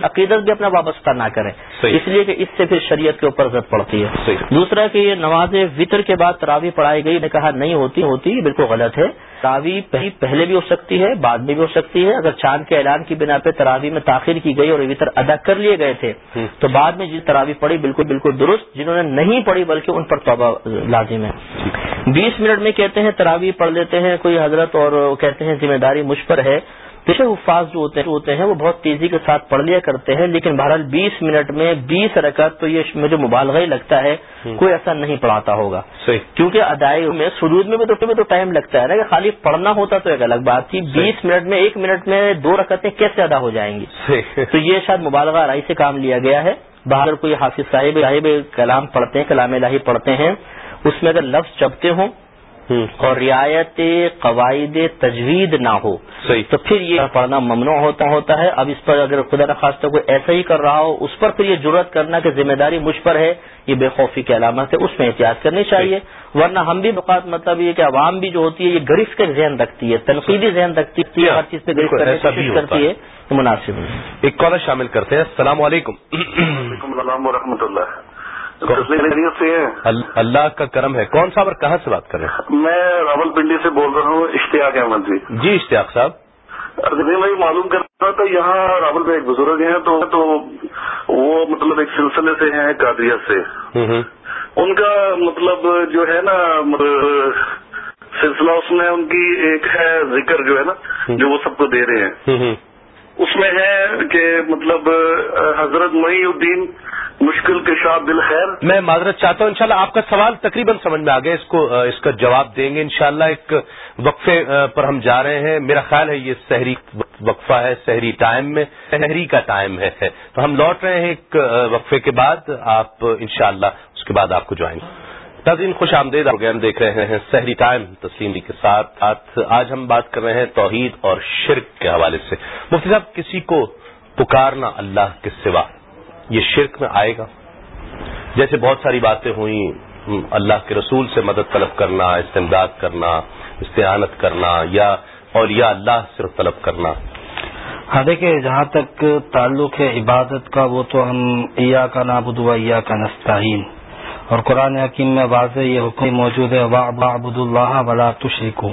[SPEAKER 3] عقیدت بھی اپنا وابستہ نہ کریں۔ اس لیے کہ اس سے پھر شریعت کے اوپر زد پڑتی ہے۔ دوسرا کہ یہ نماز وطر کے بعد تراوی پڑھائی گئی نے کہا نہیں ہوتی ہوتی بالکل غلط ہے۔ تراوی پہلے بھی ہو سکتی ہے بعد میں بھی ہو سکتی ہے۔ اگر چاند کے اعلان کی بنا پہ تراوی میں تاخیر کی گئی اور وطر ادا کر لیے گئے تھے تو بعد میں جس تراوی پڑھی بالکل بالکل درست جنہوں نے نہیں پڑھی بلکہ ان پر توبہ لازم ہے۔ بیس منٹ میں کہتے ہیں تراوی پڑھ لیتے ہیں کوئی حضرت اور کہتے ہیں ذمہ داری مجھ پر ہے۔ پیشے حفاظ جو ہوتے ہوتے ہیں وہ بہت تیزی کے ساتھ پڑھ لیا کرتے ہیں لیکن بہرحال بیس منٹ میں بیس رکعت تو یہ مجھے مبالغہ ہی لگتا ہے کوئی ایسا نہیں پڑھاتا ہوگا۔ کیونکہ ادائی میں سرود میں بھی تو تو ٹائم لگتا ہے نا کہ خالی پڑھنا ہوتا تو ایک الگ بات تھی۔ بیس منٹ میں ایک منٹ میں دو رکعتیں کیسے ادا ہو جائیں گی؟ تو یہ شاید مبالغہ رائی سے کام لیا گیا ہے۔ باہر کوئی حافظ صاحب صاحب کلام پڑھتے ہیں کلام الہی پڑھتے ہیں۔ اس میں اگر لفظ چپتے ہوں اور رعایت قواعد تجوید نہ ہو۔
[SPEAKER 2] صحیح۔
[SPEAKER 3] تو پھر یہ پڑھنا ممنوع ہوتا ہوتا ہے۔ اب اس پر اگر خدا نخواستہ کوئی ایسا ہی کر رہا ہو اس پر پھر یہ ضرورت کرنا کہ ذمہ داری مجھ پر ہے یہ بے خوفی کی علامت ہے اس میں احتیاط کرنی چاہیے۔ ورنہ ہم بھی بقات مطلب یہ کہ عوام بھی جو ہوتی ہے یہ گرفت کا ذہن رکھتی ہے تنقیدی ذہن رکھتی ہے ہر چیز پہ گرفت کرنے کی کوشش کرتی ہے۔ مناسب
[SPEAKER 2] ایک کالر شامل کرتے ہیں۔ السلام علیکم۔
[SPEAKER 7] وعلیکم السلام ورحمۃ اللہ۔
[SPEAKER 2] اللہ کا کرم ہے۔ کون صاحب اور کہاں سے بات کر رہے ہیں؟
[SPEAKER 7] میں راول پنڈی سے بول رہا ہوں اشتیاق احمد جی۔
[SPEAKER 2] جی اشتیاق صاحب۔
[SPEAKER 7] میں معلوم کر رہا تھا یہاں راول میں ایک بزرگ ہیں تو تو وہ مطلب ایک سلسلے سے ہیں قادریت سے۔ ان کا مطلب جو ہے نا سلسلہ اس میں ان کی ایک ہے ذکر جو ہے نا جو وہ سب کو دے رہے ہیں۔ اس میں ہے کہ مطلب حضرت معی الدین مشکل کے شاہ دل خیر
[SPEAKER 2] میں معذرت چاہتا ہوں، انشاءاللہ آپ کا سوال تقریباً سمجھ میں آ گیا، اس کو، اس کا جواب دیں گے۔ انشاءاللہ ایک وقفے پر ہم جا رہے ہیں۔ میرا خیال ہے یہ سحری وقفہ ہے، سحری ٹائم میں، سحری کا ٹائم ہے۔ تو ہم لوٹ رہے ہیں ایک وقفے کے بعد۔ آپ، انشاءاللہ اس کے بعد آپ کو جوائیں گے۔ ناظرین خوش آمدید پروگرام دیکھ رہے ہیں سحری ٹائم تسلیم کے ساتھ۔ آج ہم بات کر رہے ہیں توحید اور شرک کے حوالے سے۔ مفتی صاحب، کسی کو پکارنا اللہ کے سوا یہ شرک میں آئے گا۔ جیسے بہت ساری باتیں ہوئیں اللہ کے رسول سے مدد طلب کرنا استمداد کرنا استعانت کرنا یا اور یا اللہ سے طلب کرنا۔
[SPEAKER 4] ہاں دیکھیے جہاں تک تعلق ہے عبادت کا وہ تو ہم ایا کا نابود و ایا کا نستعین۔ اور قرآن حکیم میں واضح یہ حکم موجود ہے وابد اللہ ولا تشریکو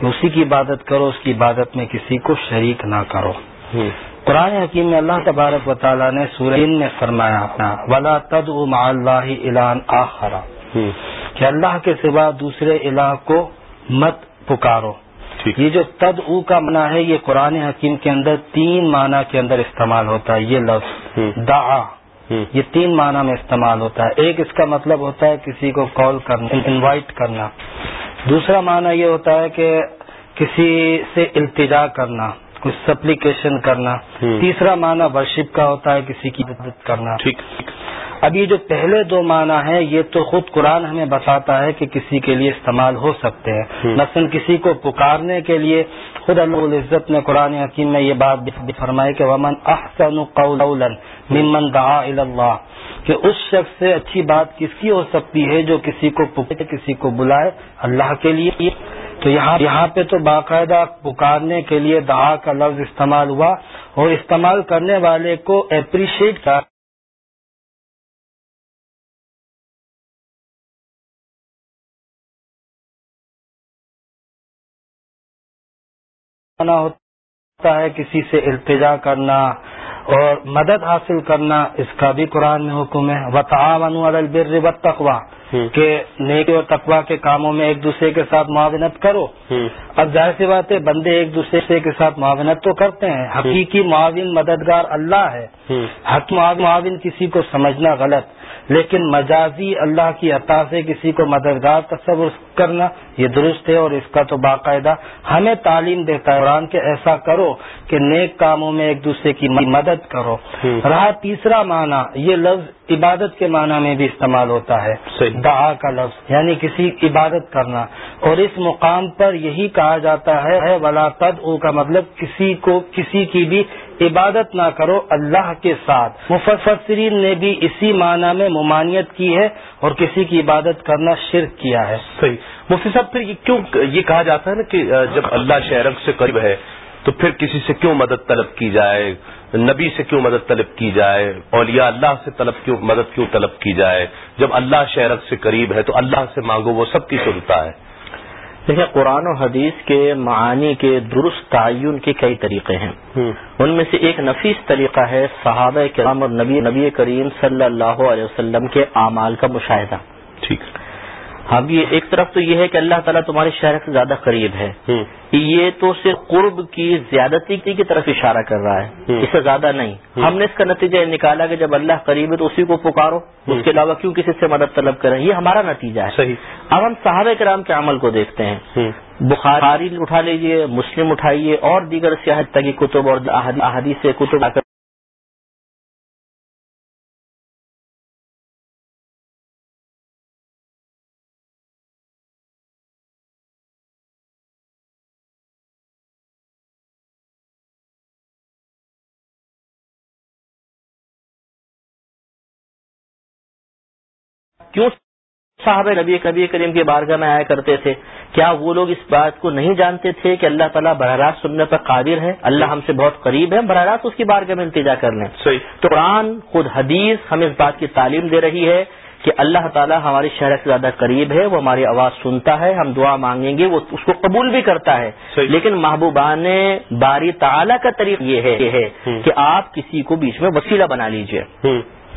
[SPEAKER 4] اسی کی عبادت کرو اس کی عبادت میں کسی کو شریک نہ کرو۔ قرآن حکیم میں اللہ تبارک و تعالیٰ نے سورہ میں فرمایا ولا تد مع اللہ اعلان آخرا کہ اللہ کے سوا دوسرے الہ کو مت پکارو۔ یہ جو تد او کا معنی ہے یہ قرآن حکیم کے اندر تین معنی کے اندر استعمال ہوتا ہے یہ لفظ دعا۔ یہ تین معنی میں استعمال ہوتا ہے۔ ایک اس کا مطلب ہوتا ہے کسی کو کال کرنا انوائٹ کرنا۔ دوسرا معنی یہ ہوتا ہے کہ کسی سے التجا کرنا۔ کچھ سپلیکیشن کرنا۔ تیسرا معنی ورشپ کا ہوتا ہے کسی کی مدد کرنا۔
[SPEAKER 2] ٹھیک۔
[SPEAKER 4] اب یہ جو پہلے دو معنی ہیں یہ تو خود قرآن ہمیں بتاتا ہے کہ کسی کے لیے استعمال ہو سکتے ہیں۔ مثلا کسی کو پکارنے کے لیے خود اللہ العزت نے قرآن حکیم میں یہ بات بھی فرمائی کہ ومن احسن قولا ممن دعا اللہ کہ اس شخص سے اچھی بات کس کی ہو سکتی ہے جو کسی کو کسی کو بلائے اللہ کے لیے؟ تو یہاں یہاں پہ تو باقاعدہ پکارنے کے لیے دعا کا لفظ استعمال ہوا اور استعمال کرنے والے کو اپریشیٹ کر ہوتا ہے کسی سے التجا کرنا اور مدد حاصل کرنا اس کا بھی قرآن میں حکم ہے۔ و تعاون البر و تقوا کہ نیکی اور تقوا کے کاموں میں ایک دوسرے کے ساتھ معاونت کرو۔ اب ظاہر سی بات ہے بندے ایک دوسرے کے ساتھ معاونت تو کرتے ہیں۔ حقیقی معاون مددگار اللہ ہے۔ حق معاون کسی کو سمجھنا غلط لیکن مجازی اللہ کی عطا سے کسی کو مددگار تصور کرنا یہ درست ہے اور اس کا تو باقاعدہ ہمیں تعلیم دیتا ہے۔ قرآن کہ ایسا کرو کہ نیک کاموں میں ایک دوسرے کی مدد کرو۔ رہا تیسرا معنی یہ لفظ عبادت کے معنی میں بھی استعمال ہوتا ہے۔ دعا کا لفظ یعنی کسی عبادت کرنا۔ اور اس مقام پر یہی کہا جاتا ہے ولا تد کا مطلب کسی کو کسی کی بھی عبادت نہ کرو اللہ کے ساتھ۔ مفسرین نے بھی اسی معنی میں ممانعت کی ہے اور کسی کی عبادت کرنا شرک کیا ہے۔
[SPEAKER 2] صحیح۔ مفتی صاحب پھر یہ کیوں یہ کہا جاتا ہے نا کہ جب اللہ شہرک سے قریب ہے تو پھر کسی سے کیوں مدد طلب کی جائے؟ نبی سے کیوں مدد طلب کی جائے؟ اولیاء اللہ سے طلب کیوں مدد کیوں طلب کی جائے؟ جب اللہ شہرک سے قریب ہے تو اللہ سے مانگو وہ سب کی سنتا ہے۔
[SPEAKER 3] دیکھیں قرآن و حدیث کے معانی کے درست تعین کے کئی طریقے ہیں۔ ان میں سے ایک نفیس طریقہ ہے صحابہ کرام اور نبی نبی کریم صلی اللہ علیہ وسلم کے اعمال کا مشاہدہ۔ اب یہ ایک طرف تو یہ ہے کہ اللہ تعالیٰ تمہارے شہر سے زیادہ قریب ہے۔ یہ تو صرف قرب کی زیادتی کی طرف اشارہ کر رہا ہے۔ اس سے زیادہ نہیں۔ ہم نے اس کا نتیجہ یہ نکالا کہ جب اللہ قریب ہے تو اسی کو پکارو۔ اس کے علاوہ کیوں کسی سے مدد طلب کریں؟ یہ ہمارا نتیجہ ہے۔
[SPEAKER 2] صحیح۔
[SPEAKER 3] اب ہم صحابہ کرام کے عمل کو دیکھتے ہیں۔ بخاری اٹھا لیجیے مسلم اٹھائیے اور دیگر سیاحت تگی کتب اور احادیث سے کتب کیوں صاحب نبی کبھی کریم کی بارگاہ میں آیا کرتے تھے؟ کیا وہ لوگ اس بات کو نہیں جانتے تھے کہ اللہ تعالیٰ براہ راست سننے پر قادر ہے؟ اللہ ہم سے بہت قریب ہے براہ راست اس کی بارگاہ میں التجا کر لیں۔ تو قرآن خود حدیث ہمیں اس بات کی تعلیم دے رہی ہے کہ اللہ تعالیٰ ہماری شہر سے زیادہ قریب ہے وہ ہماری آواز سنتا ہے ہم دعا مانگیں گے وہ اس کو قبول بھی کرتا ہے۔ لیکن محبوبان باری تعالیٰ کا طریقہ یہ ہے کہ آپ کسی کو بیچ میں وسیلہ بنا لیجیے۔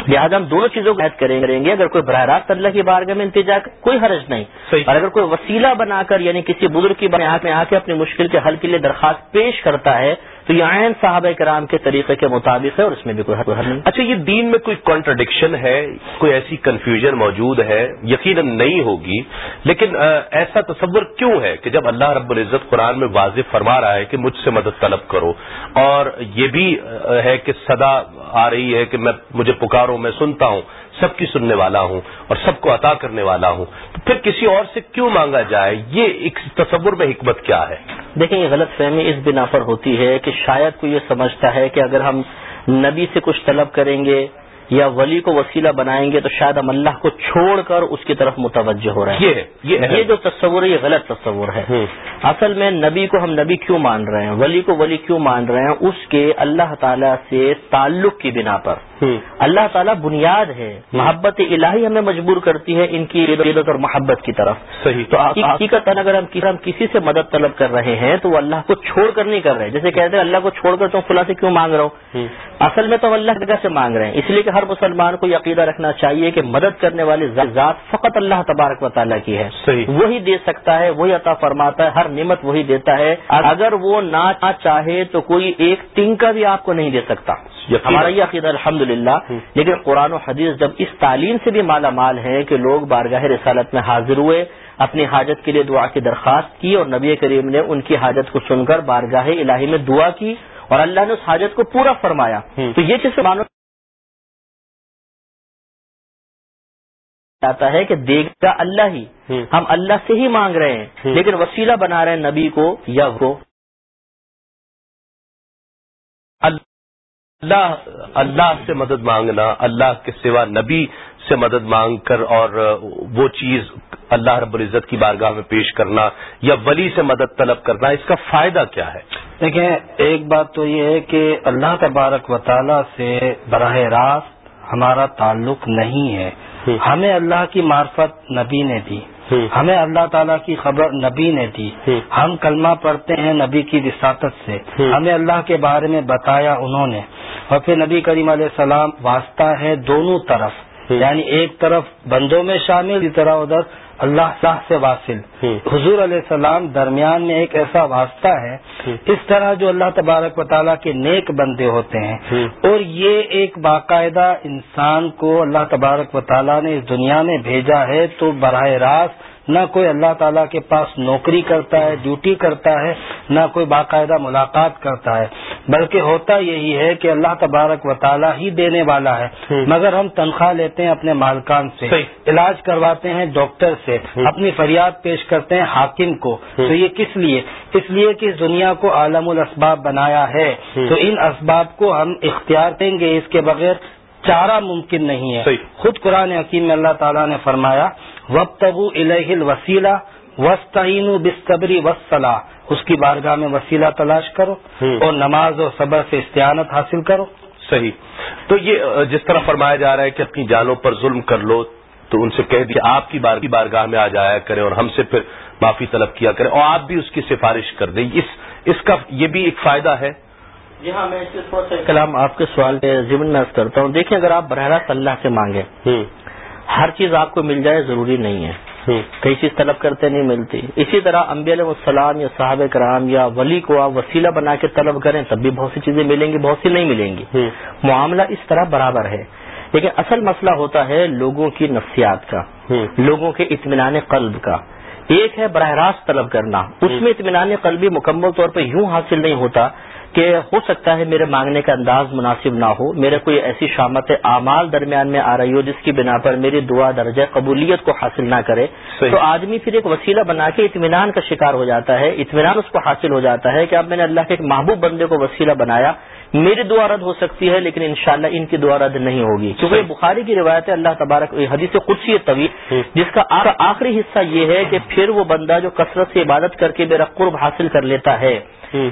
[SPEAKER 3] لہٰذا ہم دونوں چیزوں کو عید کریں گے اگر کوئی براہ راست اللہ کی بارگاہ میں انتجا کوئی حرج نہیں۔ اور اگر کوئی وسیلہ بنا کر یعنی کسی بزرگ کی میں آ کے اپنی مشکل کے حل کے لیے درخواست پیش کرتا ہے تو یہ عین صاحب کرام کے طریقے کے مطابق ہے اور اس میں بھی کوئی حل نہیں۔
[SPEAKER 2] اچھا یہ دین میں کوئی کانٹرڈکشن ہے؟ کوئی ایسی کنفیوژن موجود ہے؟ یقیناً نہیں ہوگی، لیکن ایسا تصور کیوں ہے کہ جب اللہ رب العزت قرآن میں واضح فرما رہا ہے کہ مجھ سے مدد طلب کرو، اور یہ بھی ہے کہ صدا آ رہی ہے کہ میں، مجھے پکاروں میں سنتا ہوں سب کی سننے والا ہوں اور سب کو عطا کرنے والا ہوں تو پھر کسی اور سے کیوں مانگا جائے؟ یہ ایک تصور میں حکمت کیا ہے؟
[SPEAKER 3] دیکھیں، یہ غلط فہمی اس بنا پر ہوتی ہے کہ شاید کوئی یہ سمجھتا ہے کہ اگر ہم نبی سے کچھ طلب کریں گے یا ولی کو وسیلہ بنائیں گے تو شاید ہم اللہ کو چھوڑ کر اس کی طرف متوجہ ہو رہے ہیں۔ یہ یہ جو تصور ہے یہ غلط تصور ہے۔ اصل میں نبی کو ہم نبی کیوں مان رہے ہیں؟ ولی کو ولی کیوں مان رہے ہیں؟ اس کے اللہ تعالیٰ سے تعلق کی بنا پر۔ اللہ تعالیٰ بنیاد ہے۔ محبت الہی ہمیں مجبور کرتی ہے ان کی عیدت اور محبت کی طرف۔
[SPEAKER 2] صحیح۔
[SPEAKER 3] تو حقیقت اگر ہم کسی سے مدد طلب کر رہے ہیں تو وہ اللہ کو چھوڑ کر نہیں کر رہے۔ جیسے کہتے ہیں اللہ کو چھوڑ کر تو فلاں سے کیوں مانگ رہا ہوں۔ اصل میں تو ہم اللہ جگہ سے مانگ رہے ہیں۔ اس لیے کہ ہر مسلمان کو یہ عقیدہ رکھنا چاہیے کہ مدد کرنے والی ذات فقط اللہ تبارک و تعالیٰ کی ہے۔ وہی دے سکتا ہے وہی عطا فرماتا ہے ہر نعمت وہی دیتا ہے۔ اگر وہ نہ چاہے تو کوئی ایک تنکا بھی آپ کو نہیں دے سکتا۔ ہمارا یہ عقیدہ الحمد لیکن قرآن و حدیث جب اس تعلیم سے بھی مالا مال ہے کہ لوگ بارگاہ رسالت میں حاضر ہوئے اپنی حاجت کے لیے دعا کی درخواست کی اور نبی کریم نے ان کی حاجت کو سن کر بارگاہ الہی میں دعا کی اور اللہ نے اس حاجت کو پورا فرمایا۔ تو یہ چیز مانو آتا ہے کہ دیکھ کا اللہ ہی۔ ہم اللہ سے ہی مانگ رہے ہیں۔ لیکن وسیلہ بنا رہے ہیں نبی کو یا وہ۔
[SPEAKER 2] اللہ اللہ سے مدد مانگنا اللہ کے سوا نبی سے مدد مانگ کر اور وہ چیز اللہ رب العزت کی بارگاہ میں پیش کرنا یا ولی سے مدد طلب کرنا اس کا فائدہ کیا ہے؟
[SPEAKER 4] دیکھیں ایک بات تو یہ ہے کہ اللہ تبارک و تعالیٰ سے براہ راست ہمارا تعلق نہیں ہے۔ ہمیں اللہ کی معرفت نبی نے دی۔ ہمیں اللہ تعالیٰ کی خبر نبی نے دی۔ ہم کلمہ پڑھتے ہیں نبی کی وساطت سے۔ ہمیں اللہ کے بارے میں بتایا انہوں نے اور پھر نبی کریم علیہ السلام واسطہ ہے دونوں طرف۔ یعنی ایک طرف بندوں میں شامل اسی طرح ادھر اللہ صاح سے واصل۔ حضور علیہ السلام درمیان میں ایک ایسا واسطہ ہے۔ اس طرح جو اللہ تبارک و تعالیٰ کے نیک بندے ہوتے ہیں۔ اور یہ ایک باقاعدہ انسان کو اللہ تبارک و تعالیٰ نے اس دنیا میں بھیجا ہے تو براہ راست نہ کوئی اللہ تعالیٰ کے پاس نوکری کرتا ہے ڈیوٹی کرتا ہے نہ کوئی باقاعدہ ملاقات کرتا ہے بلکہ ہوتا یہی ہے کہ اللہ تبارک و تعالیٰ ہی دینے والا ہے۔ مگر ہم تنخواہ لیتے ہیں اپنے مالکان سے۔ علاج کرواتے ہیں ڈاکٹر سے۔ اپنی فریاد پیش کرتے ہیں حاکم کو۔ تو یہ کس لیے اس لیے کہ اس دنیا کو عالم الاسباب بنایا ہے۔ تو ان اسباب کو ہم اختیار دیں گے اس کے بغیر چارہ ممکن نہیں ہے۔ خود قرآن حکیم میں اللہ تعالیٰ نے فرمایا وبتبو الہ الوسیلہ وسطین بستبری وسلح اس کی بارگاہ میں وسیلہ تلاش کرو۔ اور نماز و صبر سے استعانت حاصل کرو۔
[SPEAKER 2] صحیح۔ تو یہ جس طرح فرمایا جا رہا ہے کہ اپنی جانوں پر ظلم کر لو تو ان سے کہہ دیا آپ کی بار کی بارگاہ میں آ جایا کریں اور ہم سے پھر معافی طلب کیا کریں اور آپ بھی اس کی سفارش کر دیں۔ اس اس کا یہ بھی ایک فائدہ ہے۔
[SPEAKER 3] جی ہاں میں اس کے تھوڑا سا کلام آپ کے سوال کے ضمن میں کرتا ہوں۔ دیکھیں اگر آپ براہ راست اللہ سے مانگیں ہر چیز آپ کو مل جائے ضروری نہیں ہے۔ کئی چیز طلب کرتے نہیں ملتی۔ اسی طرح انبیاء علیہ السلام یا صاحب کرام یا ولی کو آپ وسیلہ بنا کے طلب کریں تب بھی بہت سی چیزیں ملیں گی بہت سی نہیں ملیں گی۔ معاملہ اس طرح برابر ہے۔ لیکن اصل مسئلہ ہوتا ہے لوگوں کی نفسیات کا لوگوں کے اطمینان قلب کا۔ ایک ہے براہ راست طلب کرنا۔ اس میں اطمینان قلبی مکمل طور پہ یوں حاصل نہیں ہوتا کہ ہو سکتا ہے میرے مانگنے کا انداز مناسب نہ ہو میرے کوئی ایسی شامت اعمال درمیان میں آ رہی ہو جس کی بنا پر میری دعا درجہ قبولیت کو حاصل نہ کرے۔ تو آدمی پھر ایک وسیلہ بنا کے اطمینان کا شکار ہو جاتا ہے اطمینان اس کو حاصل ہو جاتا ہے کہ اب میں نے اللہ کے ایک محبوب بندے کو وسیلہ بنایا میری دعا رد ہو سکتی ہے لیکن انشاءاللہ ان کی دعا رد نہیں ہوگی کیونکہ بخاری کی روایت ہے اللہ تبارک حدیث قدسی طویل۔ جس کا آخ- آخری حصہ یہ ہے کہ پھر وہ بندہ جو کثرت سے عبادت کر کے میرا قرب حاصل کر لیتا ہے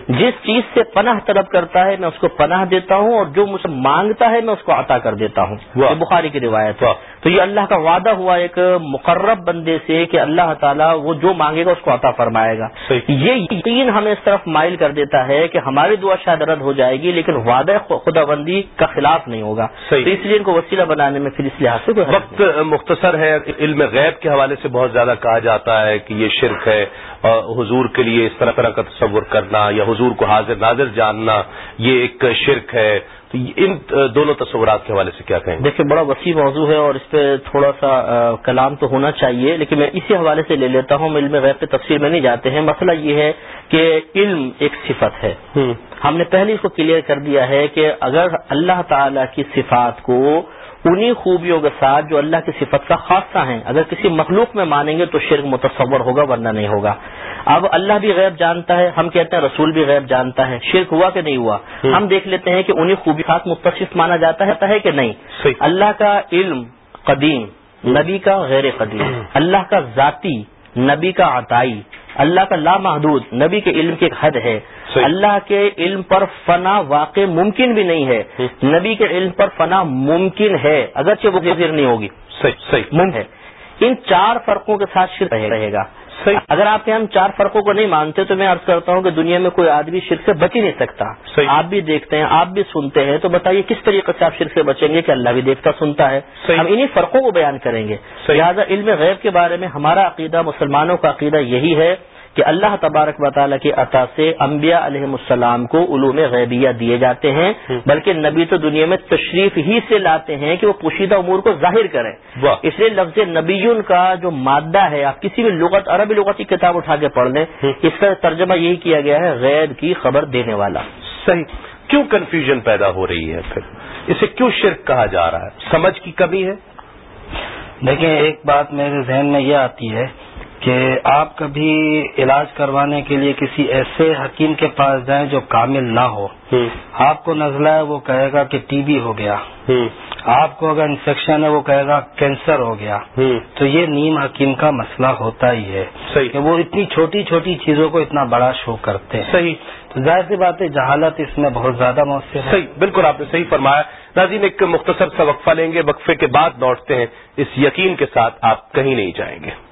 [SPEAKER 3] جس چیز سے پناہ طلب کرتا ہے میں اس کو پناہ دیتا ہوں اور جو مجھ سے مانگتا ہے میں اس کو عطا کر دیتا ہوں۔ یہ بخاری کی روایت ہے۔ تو یہ اللہ کا وعدہ ہوا ایک مقرب بندے سے کہ اللہ تعالیٰ وہ جو مانگے گا اس کو عطا فرمائے گا۔ یہ یقین ہمیں اس طرف مائل کر دیتا ہے کہ ہماری دعا شاید رد ہو جائے گی لیکن وعدہ خدا بندی کا خلاف نہیں ہوگا۔ تو اس لیے ان کو وسیلہ بنانے میں پھر اس لحاظ سے
[SPEAKER 2] وقت مختصر ہے علم غیب کے حوالے سے بہت زیادہ کہا جاتا ہے کہ یہ شرک ہے حضور کے لیے اس طرح طرح کا تصور کرنا یا حضور کو حاضر ناظر جاننا یہ ایک شرک ہے تو ان دونوں تصورات کے حوالے سے کیا کہیں
[SPEAKER 3] دیکھیں بڑا وسیع موضوع ہے اور اس پہ تھوڑا سا کلام تو ہونا چاہیے لیکن میں اسی حوالے سے لے لیتا ہوں۔ علم غیب پہ تفصیل میں نہیں جاتے ہیں۔ مسئلہ یہ ہے کہ علم ایک صفت ہے۔ ہم نے پہلے اس کو کلیئر کر دیا ہے کہ اگر اللہ تعالی کی صفات کو انہی خوبیوں کے ساتھ جو اللہ کی صفت کا خاصہ ہیں اگر کسی مخلوق میں مانیں گے تو شرک متصور ہوگا ورنہ نہیں ہوگا اب اللہ بھی غیب جانتا ہے ہم کہتے ہیں رسول بھی غیب جانتا ہے شرک ہوا کہ نہیں ہوا۔ ہم دیکھ لیتے ہیں کہ انہی خوبی ساتھ متصف مانا جاتا ہے ہے کہ نہیں۔ اللہ کا علم قدیم نبی کا غیر قدیم [clears throat] اللہ کا ذاتی نبی کا عطائی اللہ کا لامحدود نبی کے علم کی ایک حد ہے۔ اللہ کے علم پر فنا واقع ممکن بھی نہیں ہے. نبی کے علم پر فنا ممکن ہے اگرچہ وہ ذکر نہیں ہوگی.
[SPEAKER 2] صحیح صحیح.
[SPEAKER 3] ممکن ہے. ان چار فرقوں کے ساتھ شرک رہے- گا.
[SPEAKER 2] صحیح.
[SPEAKER 3] اگر آپ کے ہم چار فرقوں کو نہیں مانتے تو میں عرض کرتا ہوں کہ دنیا میں کوئی آدمی شرک سے بچ ہی نہیں سکتا۔ آپ بھی دیکھتے ہیں آپ بھی سنتے ہیں تو بتائیے کس طریقے سے آپ شرک سے بچیں گے کہ اللہ بھی دیکھتا سنتا ہے۔ ہم انہی فرقوں کو بیان کریں گے۔ لہٰذا علم غیب کے بارے میں ہمارا عقیدہ مسلمانوں کا عقیدہ یہی ہے کہ اللہ تبارک و تعالیٰ کی عطا سے انبیاء علیہ السلام کو علوم غیبیہ دیے جاتے ہیں بلکہ نبی تو دنیا میں تشریف ہی سے لاتے ہیں کہ وہ پوشیدہ امور کو ظاہر کریں۔ اس لیے لفظ نبیون کا جو مادہ ہے آپ کسی بھی لغت عربی لغت کی کتاب اٹھا کے پڑھ لیں اس کا ترجمہ یہی کیا گیا ہے غیب کی خبر دینے والا۔
[SPEAKER 2] صحیح۔ کیوں کنفیوژن پیدا ہو رہی ہے پھر؟ اسے کیوں شرک کہا جا رہا ہے؟ سمجھ کی کمی ہے؟
[SPEAKER 4] دیکھیں ایک بات میرے ذہن میں یہ آتی ہے کہ آپ کبھی علاج کروانے کے لیے کسی ایسے حکیم کے پاس جائیں جو کامل نہ ہو۔ آپ کو نزلہ ہے وہ کہے گا کہ ٹی بی ہو گیا۔ آپ کو اگر انفیکشن ہے وہ کہے گا کینسر ہو گیا۔ تو یہ نیم حکیم کا مسئلہ ہوتا ہی ہے کہ وہ اتنی چھوٹی چھوٹی چیزوں کو اتنا بڑا شو کرتے ہیں۔
[SPEAKER 2] صحیح۔
[SPEAKER 4] تو ظاہر سی بات ہے جہالت اس میں بہت زیادہ مؤثر ہے۔
[SPEAKER 2] صحیح۔ بالکل آپ نے صحیح فرمایا۔ ناظرین ایک مختصر سا وقفہ لیں گے۔ وقفے کے بعد لوٹتے ہیں۔ اس یقین کے ساتھ آپ کہیں نہیں جائیں گے۔